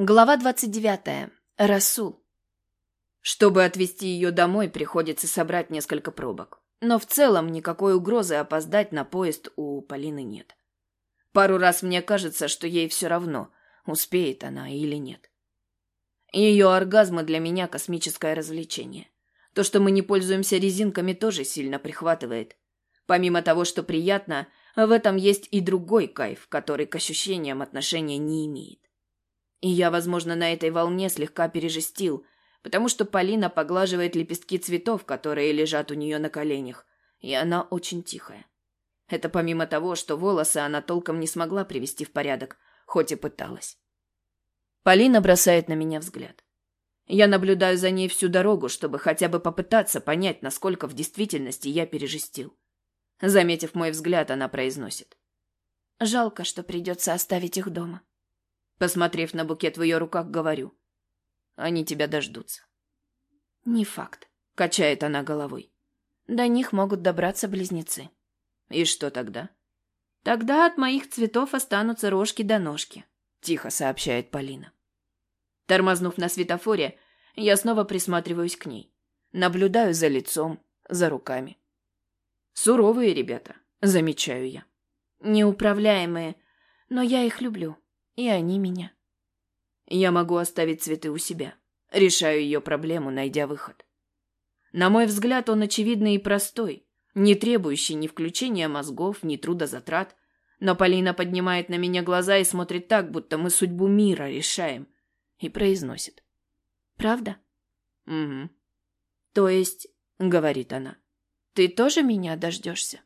Глава 29. Расул. Чтобы отвезти ее домой, приходится собрать несколько пробок. Но в целом никакой угрозы опоздать на поезд у Полины нет. Пару раз мне кажется, что ей все равно, успеет она или нет. Ее оргазмы для меня космическое развлечение. То, что мы не пользуемся резинками, тоже сильно прихватывает. Помимо того, что приятно, в этом есть и другой кайф, который к ощущениям отношения не имеет. И я, возможно, на этой волне слегка пережестил, потому что Полина поглаживает лепестки цветов, которые лежат у нее на коленях, и она очень тихая. Это помимо того, что волосы она толком не смогла привести в порядок, хоть и пыталась. Полина бросает на меня взгляд. Я наблюдаю за ней всю дорогу, чтобы хотя бы попытаться понять, насколько в действительности я пережестил. Заметив мой взгляд, она произносит. «Жалко, что придется оставить их дома». Посмотрев на букет в ее руках, говорю. Они тебя дождутся. Не факт. Качает она головой. До них могут добраться близнецы. И что тогда? Тогда от моих цветов останутся рожки до ножки. Тихо сообщает Полина. Тормознув на светофоре, я снова присматриваюсь к ней. Наблюдаю за лицом, за руками. Суровые ребята, замечаю я. Неуправляемые, но я их люблю. И они меня. Я могу оставить цветы у себя. Решаю ее проблему, найдя выход. На мой взгляд, он очевидный и простой, не требующий ни включения мозгов, ни трудозатрат. Но Полина поднимает на меня глаза и смотрит так, будто мы судьбу мира решаем. И произносит. «Правда?» «Угу». «То есть...» — говорит она. «Ты тоже меня дождешься?»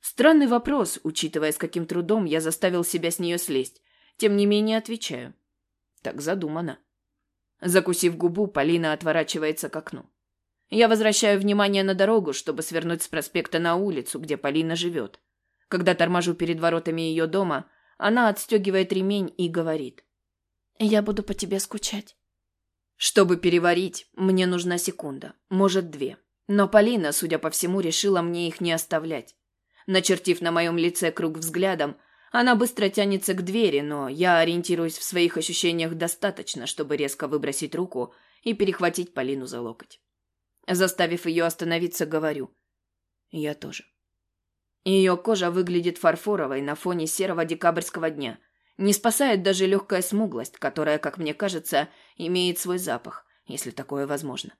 Странный вопрос, учитывая, с каким трудом я заставил себя с нее слезть. Тем не менее отвечаю. Так задумано. Закусив губу, Полина отворачивается к окну. Я возвращаю внимание на дорогу, чтобы свернуть с проспекта на улицу, где Полина живет. Когда торможу перед воротами ее дома, она отстегивает ремень и говорит. «Я буду по тебе скучать». Чтобы переварить, мне нужна секунда, может, две. Но Полина, судя по всему, решила мне их не оставлять. Начертив на моем лице круг взглядом, она быстро тянется к двери, но я ориентируюсь в своих ощущениях достаточно, чтобы резко выбросить руку и перехватить Полину за локоть. Заставив ее остановиться, говорю. Я тоже. Ее кожа выглядит фарфоровой на фоне серого декабрьского дня. Не спасает даже легкая смуглость, которая, как мне кажется, имеет свой запах, если такое возможно.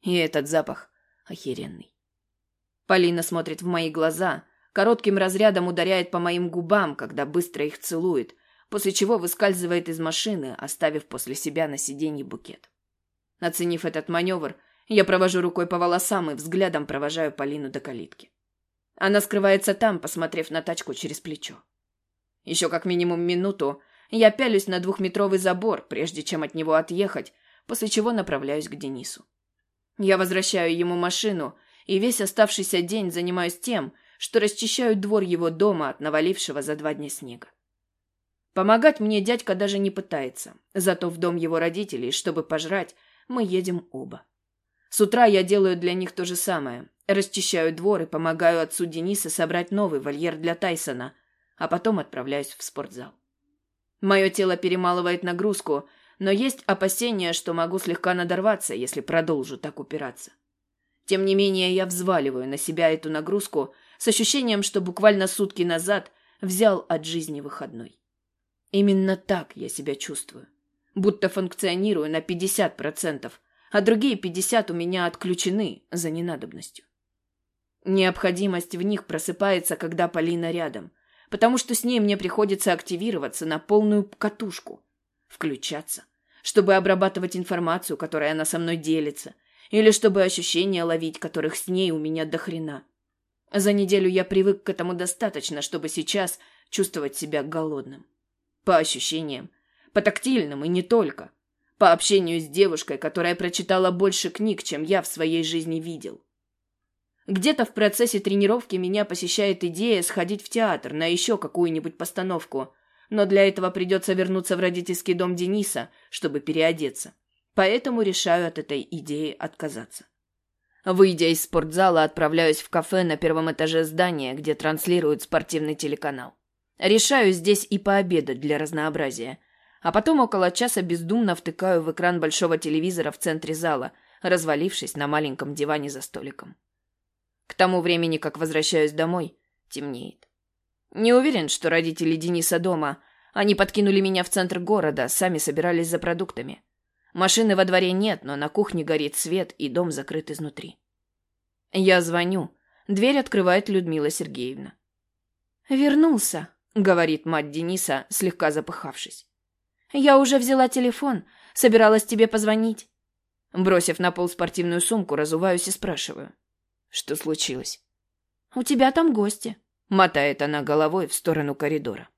И этот запах охеренный. Полина смотрит в мои глаза, Коротким разрядом ударяет по моим губам, когда быстро их целует, после чего выскальзывает из машины, оставив после себя на сиденье букет. Оценив этот маневр, я провожу рукой по волосам и взглядом провожаю Полину до калитки. Она скрывается там, посмотрев на тачку через плечо. Еще как минимум минуту я пялюсь на двухметровый забор, прежде чем от него отъехать, после чего направляюсь к Денису. Я возвращаю ему машину, и весь оставшийся день занимаюсь тем, что расчищают двор его дома от навалившего за два дня снега. Помогать мне дядька даже не пытается, зато в дом его родителей, чтобы пожрать, мы едем оба. С утра я делаю для них то же самое. Расчищаю двор и помогаю отцу Дениса собрать новый вольер для Тайсона, а потом отправляюсь в спортзал. Мое тело перемалывает нагрузку, но есть опасения, что могу слегка надорваться, если продолжу так упираться. Тем не менее, я взваливаю на себя эту нагрузку с ощущением, что буквально сутки назад взял от жизни выходной. Именно так я себя чувствую. Будто функционирую на 50%, а другие 50% у меня отключены за ненадобностью. Необходимость в них просыпается, когда Полина рядом, потому что с ней мне приходится активироваться на полную катушку, включаться, чтобы обрабатывать информацию, которой она со мной делится, или чтобы ощущения ловить, которых с ней у меня до хрена. За неделю я привык к этому достаточно, чтобы сейчас чувствовать себя голодным. По ощущениям, по тактильным и не только. По общению с девушкой, которая прочитала больше книг, чем я в своей жизни видел. Где-то в процессе тренировки меня посещает идея сходить в театр на еще какую-нибудь постановку, но для этого придется вернуться в родительский дом Дениса, чтобы переодеться. Поэтому решаю от этой идеи отказаться. Выйдя из спортзала, отправляюсь в кафе на первом этаже здания, где транслируют спортивный телеканал. Решаю здесь и пообедать для разнообразия. А потом около часа бездумно втыкаю в экран большого телевизора в центре зала, развалившись на маленьком диване за столиком. К тому времени, как возвращаюсь домой, темнеет. Не уверен, что родители Дениса дома. Они подкинули меня в центр города, сами собирались за продуктами. Машины во дворе нет, но на кухне горит свет, и дом закрыт изнутри. Я звоню. Дверь открывает Людмила Сергеевна. «Вернулся», — говорит мать Дениса, слегка запыхавшись. «Я уже взяла телефон, собиралась тебе позвонить». Бросив на пол спортивную сумку, разуваюсь и спрашиваю. «Что случилось?» «У тебя там гости», — мотает она головой в сторону коридора.